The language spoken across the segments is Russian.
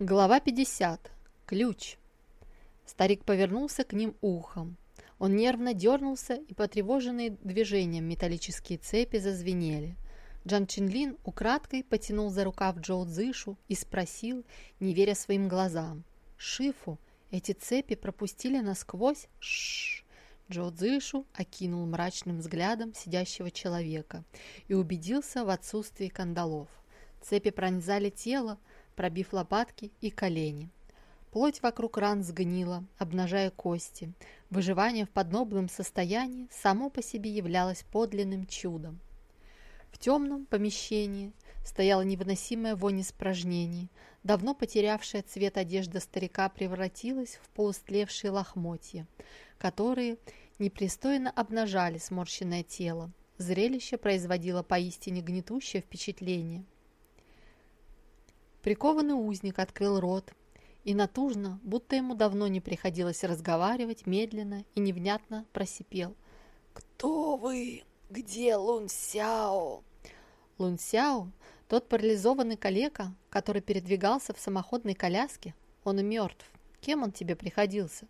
Глава 50. Ключ. Старик повернулся к ним ухом. Он нервно дернулся, и потревоженные движением металлические цепи зазвенели. Джан Чинлин украдкой потянул за рукав Джоу Цзышу и спросил, не веря своим глазам. «Шифу, эти цепи пропустили насквозь?» Шш. Джоу Цзышу окинул мрачным взглядом сидящего человека и убедился в отсутствии кандалов. Цепи пронзали тело, пробив лопатки и колени. Плоть вокруг ран сгнила, обнажая кости. Выживание в подобном состоянии само по себе являлось подлинным чудом. В темном помещении стояла невыносимая вонь испражнений. Давно потерявшая цвет одежда старика превратилась в полустлевшие лохмотья, которые непристойно обнажали сморщенное тело. Зрелище производило поистине гнетущее впечатление. Прикованный узник открыл рот и натужно, будто ему давно не приходилось разговаривать, медленно и невнятно просипел. «Кто вы? Где Лун Сяо?» Лун Сяо, тот парализованный калека, который передвигался в самоходной коляске, он и мертв. Кем он тебе приходился?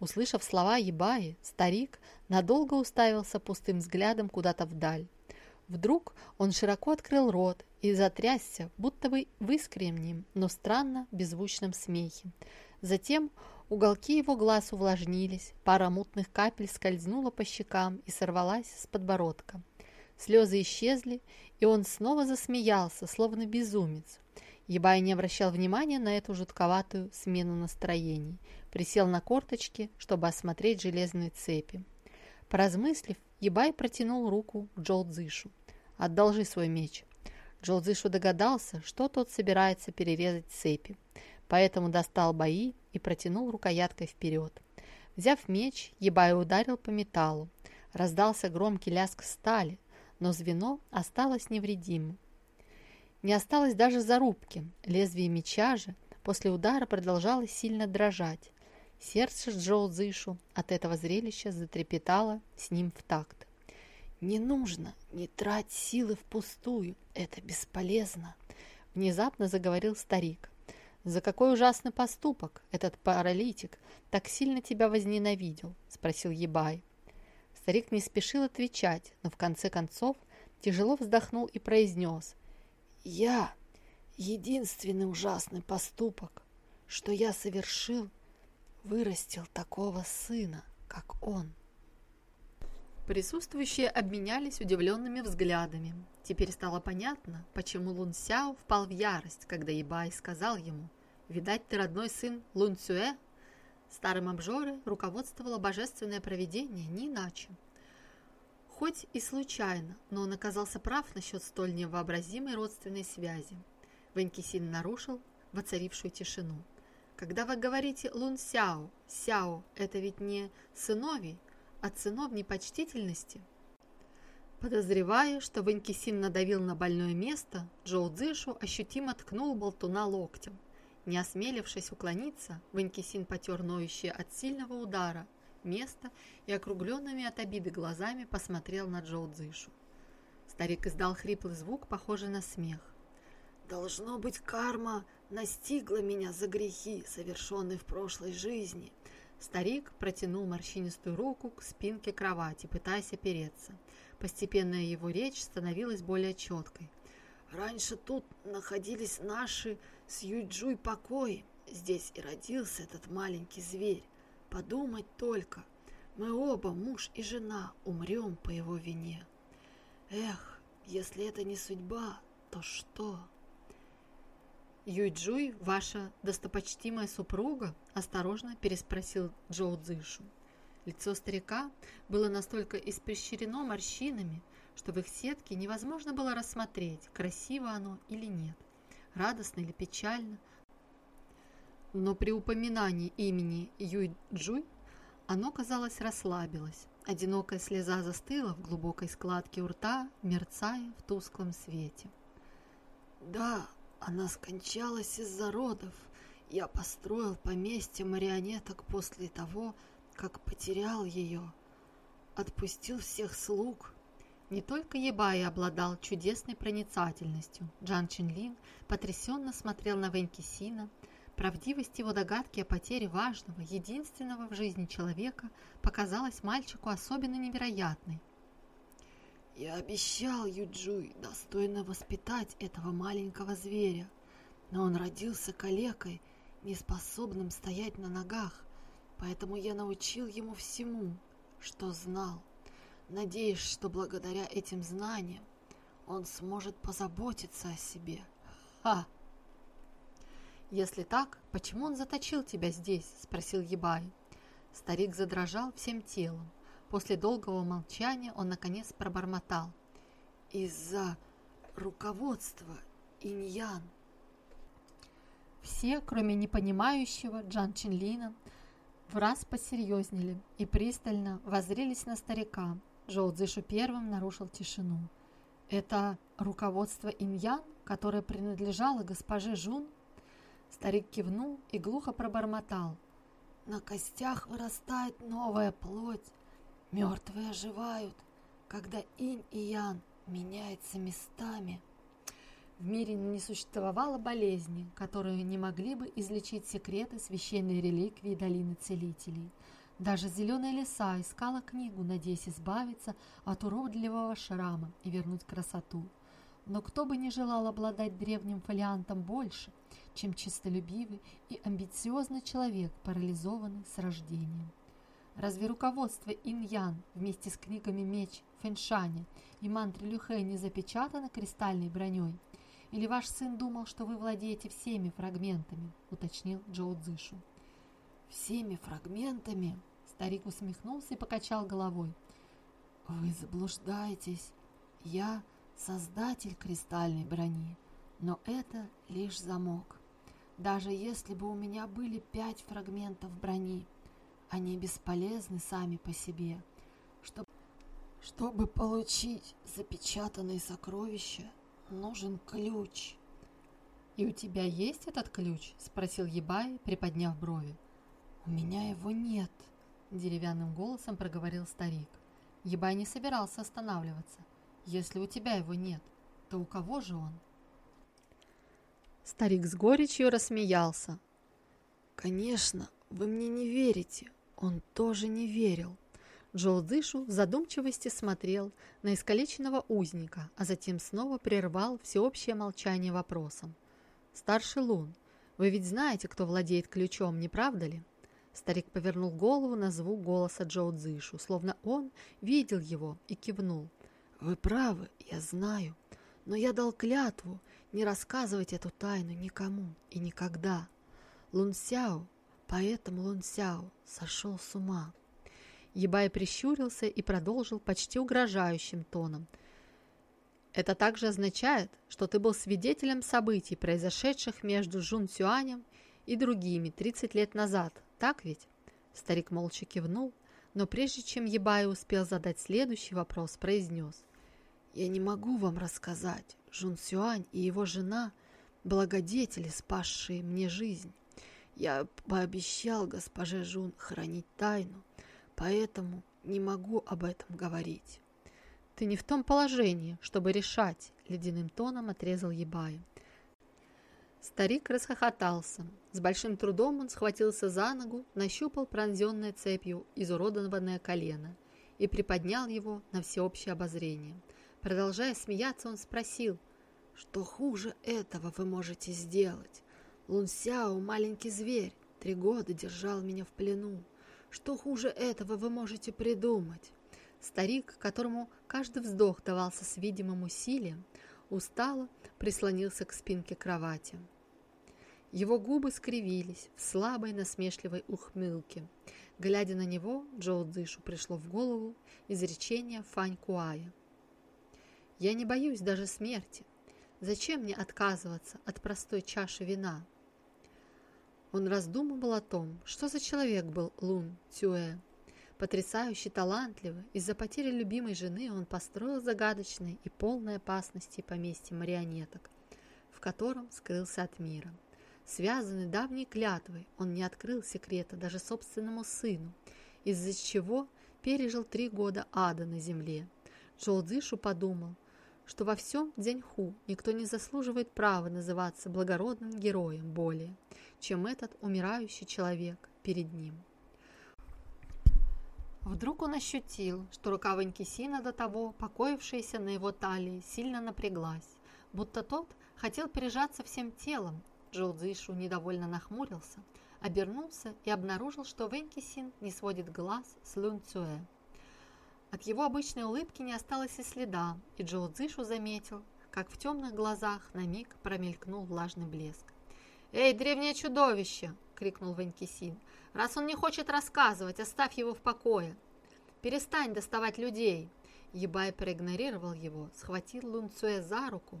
Услышав слова Ебаи, старик надолго уставился пустым взглядом куда-то вдаль. Вдруг он широко открыл рот и затрясся, будто бы в искреннем, но странно беззвучном смехе. Затем уголки его глаз увлажнились, пара мутных капель скользнула по щекам и сорвалась с подбородка. Слезы исчезли, и он снова засмеялся, словно безумец. Ебай не обращал внимания на эту жутковатую смену настроений. Присел на корточки, чтобы осмотреть железные цепи. Поразмыслив, Ебай протянул руку к Джоу Цзышу. «Одолжи свой меч». Джоу Цзышу догадался, что тот собирается перерезать цепи, поэтому достал бои и протянул рукояткой вперед. Взяв меч, Ебай ударил по металлу. Раздался громкий лязг стали, но звено осталось невредимым. Не осталось даже зарубки. Лезвие меча же после удара продолжало сильно дрожать. Сердце Джоу Цзышу от этого зрелища затрепетало с ним в такт. «Не нужно, не трать силы впустую, это бесполезно», — внезапно заговорил старик. «За какой ужасный поступок этот паралитик так сильно тебя возненавидел?» — спросил Ебай. Старик не спешил отвечать, но в конце концов тяжело вздохнул и произнес. «Я — единственный ужасный поступок, что я совершил, вырастил такого сына, как он». Присутствующие обменялись удивленными взглядами. Теперь стало понятно, почему Лун Сяо впал в ярость, когда Ибай сказал ему «Видать, ты родной сын Лун Цюэ?» Старым обжоры руководствовало божественное провидение не иначе. Хоть и случайно, но он оказался прав насчет столь невообразимой родственной связи. Ванькисин нарушил воцарившую тишину. Когда вы говорите Лун Сяо, Сяо – это ведь не сыновий, от сынов непочтительности. Подозревая, что Ванькисин надавил на больное место, Джоу Цзышу ощутимо ткнул болтуна локтем. Не осмелившись уклониться, Ванькисин потер ноющее от сильного удара место и округленными от обиды глазами посмотрел на Джоу Цзышу. Старик издал хриплый звук, похожий на смех. «Должно быть, карма настигла меня за грехи, совершенные в прошлой жизни. Старик протянул морщинистую руку к спинке кровати, пытаясь опереться. Постепенно его речь становилась более четкой. «Раньше тут находились наши с Юйджуй покои. Здесь и родился этот маленький зверь. Подумать только, мы оба, муж и жена, умрем по его вине. Эх, если это не судьба, то что?» «Юйджуй, ваша достопочтимая супруга?» – осторожно переспросил Джоу Цзышу. Лицо старика было настолько испещрено морщинами, что в их сетке невозможно было рассмотреть, красиво оно или нет, радостно или печально. Но при упоминании имени Юйджуй оно, казалось, расслабилось. Одинокая слеза застыла в глубокой складке у рта, мерцая в тусклом свете. «Да, она скончалась из-за родов. Я построил поместье марионеток после того, как потерял ее. Отпустил всех слуг. Не только Ебай обладал чудесной проницательностью. Джан Чинлин потрясенно смотрел на Вэнь Кисина. Правдивость его догадки о потере важного, единственного в жизни человека показалась мальчику особенно невероятной. «Я обещал Юджуй достойно воспитать этого маленького зверя, но он родился калекой, неспособным стоять на ногах, поэтому я научил ему всему, что знал надеясь, что благодаря этим знаниям он сможет позаботиться о себе. Ха! «Если так, почему он заточил тебя здесь?» – спросил Ебай. Старик задрожал всем телом. После долгого молчания он наконец пробормотал. «Из-за руководства иньян». Все, кроме непонимающего Джан Чинлина, в раз посерьезнели и пристально воззрелись на старика, Жоу Цзышу первым нарушил тишину. «Это руководство Иньян, которое принадлежало госпоже Жун?» Старик кивнул и глухо пробормотал. «На костях вырастает новая плоть, мертвые оживают, когда Инь и Ян меняются местами». В мире не существовало болезни, которые не могли бы излечить секреты священной реликвии Долины Целителей – даже зеленые леса искала книгу, надеясь избавиться от уродливого шрама и вернуть красоту. Но кто бы не желал обладать древним фолиантом больше, чем чистолюбивый и амбициозный человек, парализованный с рождения. Разве руководство Инь-Ян вместе с книгами «Меч» Фэншаня и мантри Люхэ не запечатано кристальной броней? Или ваш сын думал, что вы владеете всеми фрагментами, уточнил Джоу Цзышу. Всеми фрагментами? Старик усмехнулся и покачал головой. «Вы заблуждаетесь. Я создатель кристальной брони, но это лишь замок. Даже если бы у меня были пять фрагментов брони, они бесполезны сами по себе. Чтобы, чтобы получить запечатанные сокровища, нужен ключ». «И у тебя есть этот ключ?» – спросил Ебай, приподняв брови. «У меня его нет», Деревянным голосом проговорил старик. Ебай не собирался останавливаться. Если у тебя его нет, то у кого же он? Старик с горечью рассмеялся. «Конечно, вы мне не верите. Он тоже не верил». Джоу Дышу в задумчивости смотрел на искалеченного узника, а затем снова прервал всеобщее молчание вопросом. «Старший Лун, вы ведь знаете, кто владеет ключом, не правда ли?» Старик повернул голову на звук голоса Джоу словно он видел его и кивнул. «Вы правы, я знаю, но я дал клятву не рассказывать эту тайну никому и никогда. Лун Сяо, поэтому Лун Сяо сошел с ума». Ебай прищурился и продолжил почти угрожающим тоном. «Это также означает, что ты был свидетелем событий, произошедших между Жун Сюанем и другими 30 лет назад, так ведь?» Старик молча кивнул, но прежде чем Ебай успел задать следующий вопрос, произнес. «Я не могу вам рассказать. Жун Сюань и его жена – благодетели, спасшие мне жизнь. Я пообещал госпоже Жун хранить тайну, поэтому не могу об этом говорить». «Ты не в том положении, чтобы решать», – ледяным тоном отрезал Ебай. Старик расхохотался. С большим трудом он схватился за ногу, нащупал пронзенное цепью изуродованное колено и приподнял его на всеобщее обозрение. Продолжая смеяться, он спросил, «Что хуже этого вы можете сделать? Лун Сяо, маленький зверь, три года держал меня в плену. Что хуже этого вы можете придумать?» Старик, которому каждый вздох давался с видимым усилием, устало прислонился к спинке кровати. Его губы скривились в слабой насмешливой ухмылке. Глядя на него, Джоу Цзышу пришло в голову изречение Фань Куая. «Я не боюсь даже смерти. Зачем мне отказываться от простой чаши вина?» Он раздумывал о том, что за человек был Лун Цюэ. Потрясающе талантливый, из-за потери любимой жены он построил загадочное и полное опасности поместье марионеток, в котором скрылся от мира. Связанный давней клятвой, он не открыл секрета даже собственному сыну, из-за чего пережил три года ада на земле. Джоу Цзишу подумал, что во всем Дзяньху никто не заслуживает права называться благородным героем более, чем этот умирающий человек перед ним. Вдруг он ощутил, что рука Ванькисина до того, покоившаяся на его талии, сильно напряглась, будто тот хотел прижаться всем телом. Джоу недовольно нахмурился, обернулся и обнаружил, что Венкисин не сводит глаз с Цюэ. От его обычной улыбки не осталось и следа, и Джоу Цзишу заметил, как в темных глазах на миг промелькнул влажный блеск. «Эй, древнее чудовище!» — крикнул Ванькисин. «Раз он не хочет рассказывать, оставь его в покое! Перестань доставать людей!» Ебай проигнорировал его, схватил Лун Цуэ за руку.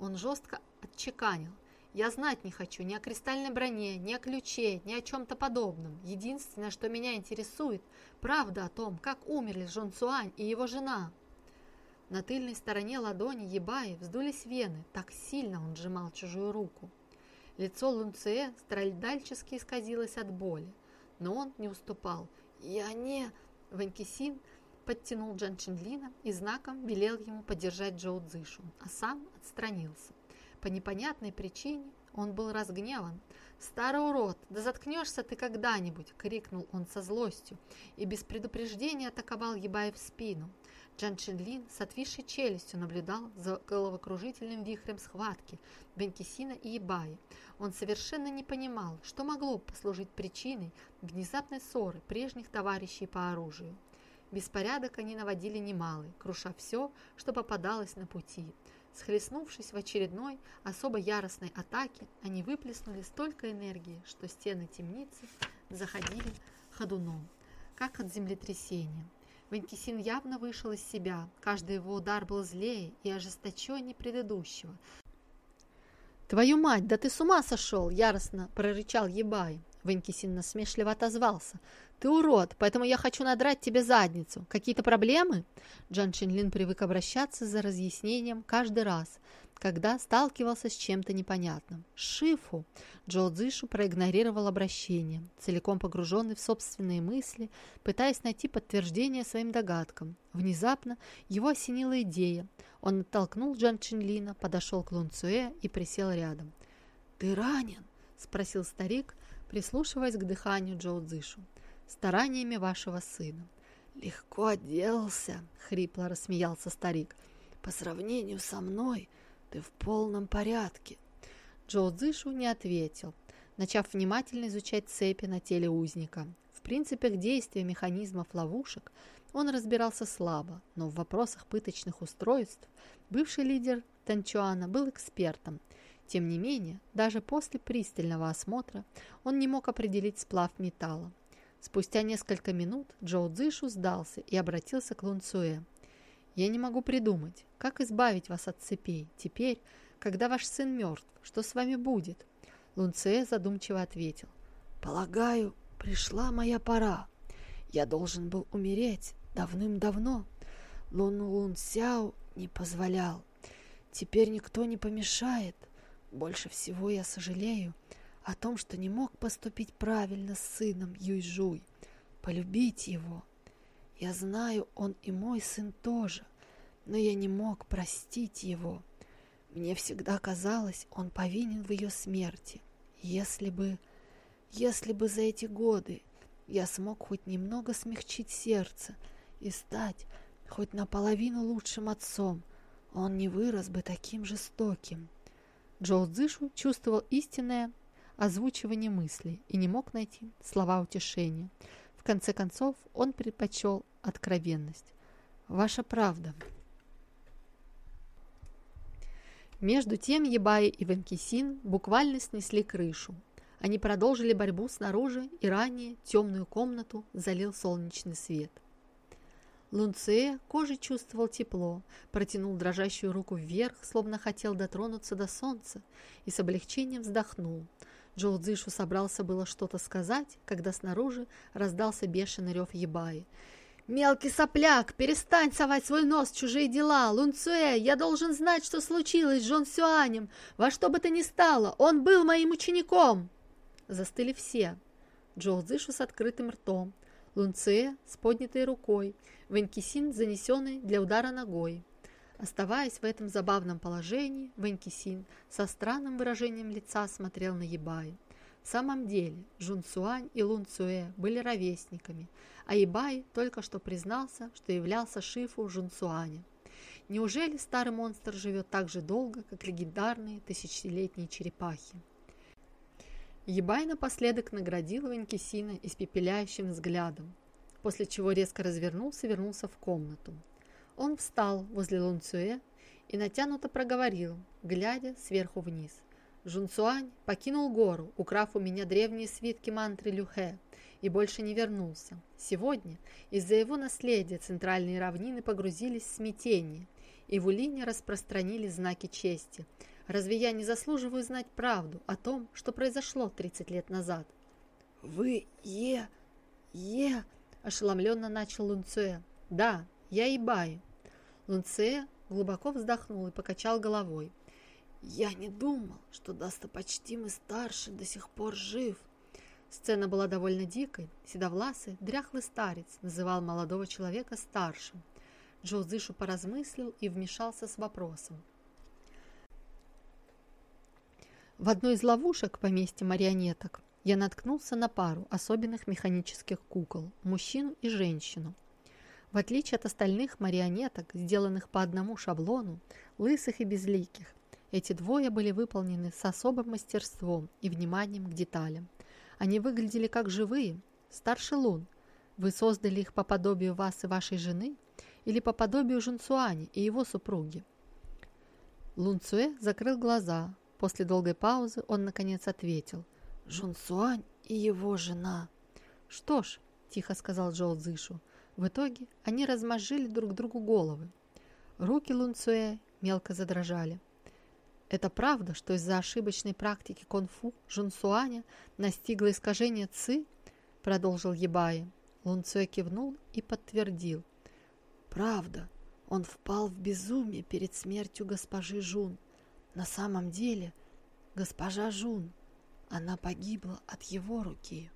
Он жестко отчеканил. Я знать не хочу ни о кристальной броне, ни о ключе, ни о чем-то подобном. Единственное, что меня интересует, правда о том, как умерли Жон Цуань и его жена. На тыльной стороне ладони Ебаи вздулись вены, так сильно он сжимал чужую руку. Лицо Лунце страдальчески исказилось от боли, но он не уступал. «Я не...» Ванькисин подтянул Джан Чинлина и знаком велел ему поддержать Джоу Цзышу, а сам отстранился. По непонятной причине он был разгневан. «Старый урод, да заткнешься ты когда-нибудь!» — крикнул он со злостью и без предупреждения атаковал Ебаев в спину. Джан Чинлин с отвисшей челюстью наблюдал за головокружительным вихрем схватки Бенкисина и Ебаи. Он совершенно не понимал, что могло послужить причиной внезапной ссоры прежних товарищей по оружию. Беспорядок они наводили немалый, круша все, что попадалось на пути. Схлестнувшись в очередной, особо яростной атаке, они выплеснули столько энергии, что стены темницы заходили ходуном, как от землетрясения. Ванькисин явно вышел из себя, каждый его удар был злее и ожесточеннее предыдущего. «Твою мать, да ты с ума сошел!» – яростно прорычал Ебай. Ванькисин насмешливо отозвался – «Ты урод, поэтому я хочу надрать тебе задницу. Какие-то проблемы?» Джан Чинлин привык обращаться за разъяснением каждый раз, когда сталкивался с чем-то непонятным. «Шифу!» Джо Цзишу проигнорировал обращение, целиком погруженный в собственные мысли, пытаясь найти подтверждение своим догадкам. Внезапно его осенила идея. Он оттолкнул Джан Чинлина, подошел к Лун Цуэ и присел рядом. «Ты ранен?» – спросил старик, прислушиваясь к дыханию Джоу Цзишу стараниями вашего сына. «Легко отделался», — хрипло рассмеялся старик. «По сравнению со мной ты в полном порядке». Джоу Цзышу не ответил, начав внимательно изучать цепи на теле узника. В принципах действия механизмов ловушек он разбирался слабо, но в вопросах пыточных устройств бывший лидер Танчуана был экспертом. Тем не менее, даже после пристального осмотра он не мог определить сплав металла. Спустя несколько минут Джоу Цзышу сдался и обратился к Лун Цуэ. «Я не могу придумать, как избавить вас от цепей. Теперь, когда ваш сын мертв, что с вами будет?» Лун Цуэ задумчиво ответил. «Полагаю, пришла моя пора. Я должен был умереть давным-давно. Лун Лун Сяо не позволял. Теперь никто не помешает. Больше всего я сожалею, о том, что не мог поступить правильно с сыном Юйжуй, полюбить его. Я знаю, он и мой сын тоже, но я не мог простить его. Мне всегда казалось, он повинен в ее смерти. Если бы... Если бы за эти годы я смог хоть немного смягчить сердце и стать хоть наполовину лучшим отцом, он не вырос бы таким жестоким. Джоу Цзышу чувствовал истинное озвучивание мыслей и не мог найти слова утешения. В конце концов, он предпочел откровенность. «Ваша правда». Между тем Ебай и Ванкисин буквально снесли крышу. Они продолжили борьбу снаружи, и ранее темную комнату залил солнечный свет. Лунце кожей чувствовал тепло, протянул дрожащую руку вверх, словно хотел дотронуться до солнца, и с облегчением вздохнул. Джоу Цзишу собрался было что-то сказать, когда снаружи раздался бешеный рев Ебаи. «Мелкий сопляк, перестань совать свой нос в чужие дела! Лунцуэ, я должен знать, что случилось с Джон Сюанем! Во что бы то ни стало, он был моим учеником!» Застыли все. Джоу Цзишу с открытым ртом. Лунце с поднятой рукой, Ванькисин занесенный для удара ногой. Оставаясь в этом забавном положении, Ванькисин со странным выражением лица смотрел на Ебай. В самом деле, Жун Цуань и Лун Цуэ были ровесниками, а Ебай только что признался, что являлся шифу Жун Цуаня. Неужели старый монстр живет так же долго, как легендарные тысячелетние черепахи? Ебай напоследок наградил Ванькисина испепеляющим взглядом, после чего резко развернулся и вернулся в комнату. Он встал возле Лунцуэ и натянуто проговорил, глядя сверху вниз. Жунцуань покинул гору, украв у меня древние свитки мантры Люхэ, и больше не вернулся. Сегодня из-за его наследия центральные равнины погрузились в смятение, и в Улине распространили знаки чести – Разве я не заслуживаю знать правду о том, что произошло 30 лет назад? Вы Е... Е... Ошеломленно начал Лунцуэ. Да, я и Бай. Лунцуэ глубоко вздохнул и покачал головой. Я не думал, что достопочтимый старший до сих пор жив. Сцена была довольно дикой. Седовласый, дряхлый старец называл молодого человека старшим. Джо Зышу поразмыслил и вмешался с вопросом. В одной из ловушек поместья марионеток я наткнулся на пару особенных механических кукол – мужчину и женщину. В отличие от остальных марионеток, сделанных по одному шаблону, лысых и безликих, эти двое были выполнены с особым мастерством и вниманием к деталям. Они выглядели как живые. Старший Лун, вы создали их по подобию вас и вашей жены или по подобию Жунцуани и его супруги? Лун Цуэ закрыл глаза, После долгой паузы он, наконец, ответил. «Жун Суань и его жена». «Что ж», – тихо сказал Джоу Цзышу, в итоге они размозжили друг другу головы. Руки Лун Цуэ мелко задрожали. Это правда, что из-за ошибочной практики конфу Жун Суаня настигло искажение ци? Продолжил Ебая. Лун Цуэ кивнул и подтвердил. Правда, он впал в безумие перед смертью госпожи Жун. На самом деле, госпожа Жун, она погибла от его руки.